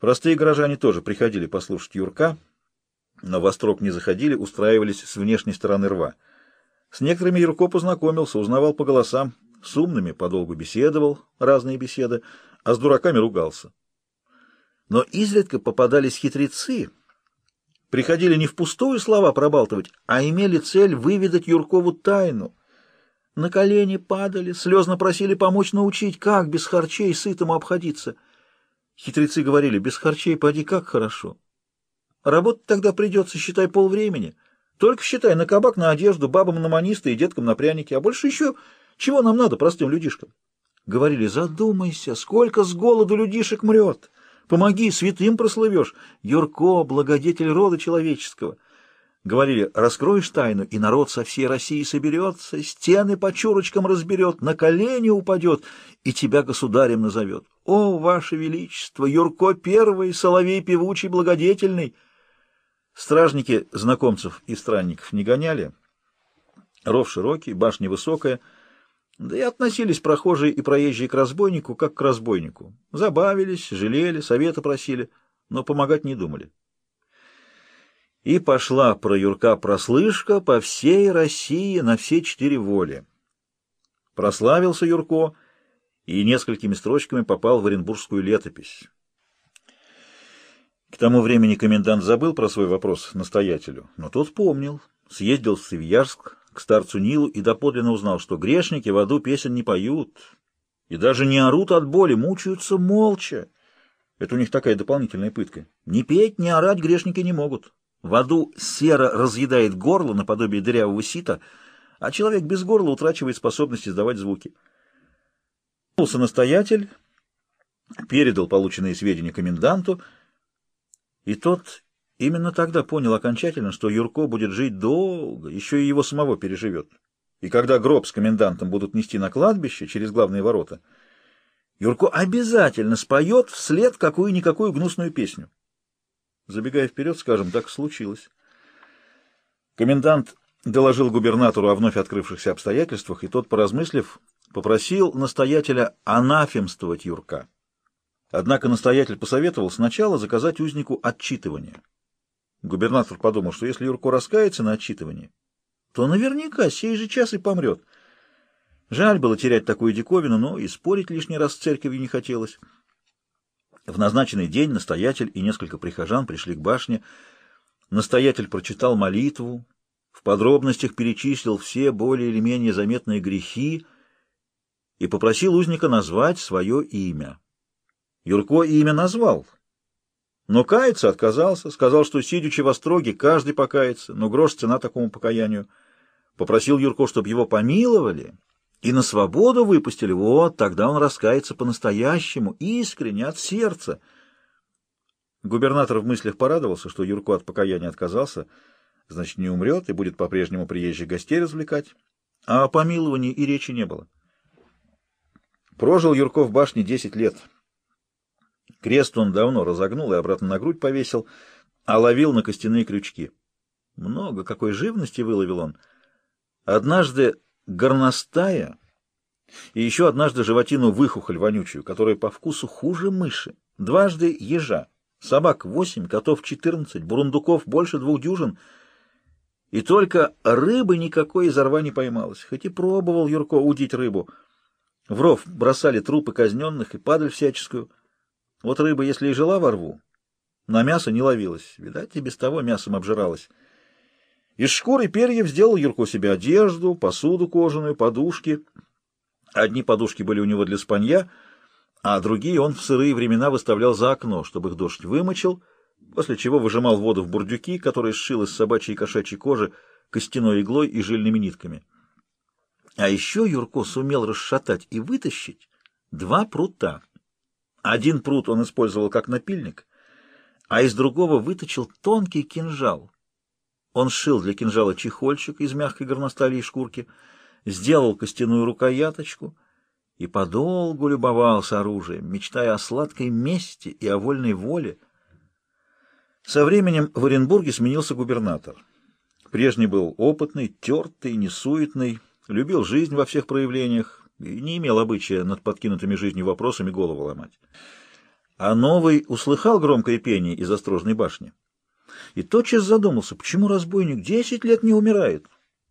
Простые горожане тоже приходили послушать Юрка, но во строк не заходили, устраивались с внешней стороны рва. С некоторыми Юрко познакомился, узнавал по голосам, с умными подолгу беседовал, разные беседы, а с дураками ругался. Но изредка попадались хитрецы, приходили не в пустую слова пробалтывать, а имели цель выведать Юркову тайну. На колени падали, слезно просили помочь научить, как без харчей сытому обходиться. Хитрецы говорили, без харчей поди как хорошо. Работать тогда придется, считай, полвремени. Только считай, на кабак, на одежду, бабам на манисты и деткам на пряники, а больше еще чего нам надо, простым людишкам? Говорили, задумайся, сколько с голоду людишек мрет. Помоги, святым прослывешь. Юрко, благодетель рода человеческого. Говорили, раскроешь тайну, и народ со всей России соберется, стены по чурочкам разберет, на колени упадет и тебя государем назовет. О, ваше величество, Юрко первый, соловей певучий, благодетельный. Стражники знакомцев и странников не гоняли. Ров широкий, башня высокая — да и относились прохожие и проезжие к разбойнику, как к разбойнику. Забавились, жалели, совета просили, но помогать не думали. И пошла про Юрка прослышка по всей России на все четыре воли. Прославился Юрко и несколькими строчками попал в Оренбургскую летопись. К тому времени комендант забыл про свой вопрос настоятелю, но тот помнил, съездил в Свияжск, к старцу Нилу и доподлинно узнал, что грешники в аду песен не поют и даже не орут от боли, мучаются молча. Это у них такая дополнительная пытка. Ни петь, ни орать грешники не могут. В аду сера разъедает горло наподобие дырявого сита, а человек без горла утрачивает способность издавать звуки. Настоятель передал полученные сведения коменданту, и тот Именно тогда понял окончательно, что Юрко будет жить долго, еще и его самого переживет. И когда гроб с комендантом будут нести на кладбище через главные ворота, Юрко обязательно споет вслед какую-никакую гнусную песню. Забегая вперед, скажем, так случилось. Комендант доложил губернатору о вновь открывшихся обстоятельствах, и тот, поразмыслив, попросил настоятеля анафемствовать Юрка. Однако настоятель посоветовал сначала заказать узнику отчитывание. Губернатор подумал, что если Юрко раскается на отчитывании, то наверняка сей же час и помрет. Жаль было терять такую диковину, но и спорить лишний раз с церковью не хотелось. В назначенный день настоятель и несколько прихожан пришли к башне. Настоятель прочитал молитву, в подробностях перечислил все более или менее заметные грехи и попросил узника назвать свое имя. Юрко имя назвал, но каяться отказался, сказал, что, сидячи во строге, каждый покается, но грош цена такому покаянию. Попросил Юрко, чтобы его помиловали и на свободу выпустили. Вот, тогда он раскается по-настоящему, искренне, от сердца. Губернатор в мыслях порадовался, что Юрко от покаяния отказался, значит, не умрет и будет по-прежнему приезжих гостей развлекать. А о помиловании и речи не было. Прожил Юрко в башне десять лет. Крест он давно разогнул и обратно на грудь повесил, а ловил на костяные крючки. Много какой живности выловил он. Однажды горностая и еще однажды животину выхухоль вонючую, которая по вкусу хуже мыши. Дважды ежа, собак восемь, котов четырнадцать, бурундуков больше двух дюжин. И только рыбы никакой из рва не поймалось, хоть и пробовал Юрко удить рыбу. В ров бросали трупы казненных и падаль всяческую — вот рыба, если и жила во рву, на мясо не ловилась. Видать, и без того мясом обжиралась. Из шкуры перьев сделал Юрко себе одежду, посуду кожаную, подушки. Одни подушки были у него для спанья, а другие он в сырые времена выставлял за окно, чтобы их дождь вымочил, после чего выжимал воду в бурдюки, которые сшил из собачьей и кошачьей кожи костяной иглой и жильными нитками. А еще Юрко сумел расшатать и вытащить два прута. Один пруд он использовал как напильник, а из другого выточил тонкий кинжал. Он сшил для кинжала чехольчик из мягкой горностали и шкурки, сделал костяную рукояточку и подолгу любовался оружием, мечтая о сладкой мести и о вольной воле. Со временем в Оренбурге сменился губернатор. Прежний был опытный, тертый, несуетный, любил жизнь во всех проявлениях, и не имел обычая над подкинутыми жизнью вопросами голову ломать. А новый услыхал громкое пение из острожной башни и тотчас задумался, почему разбойник десять лет не умирает,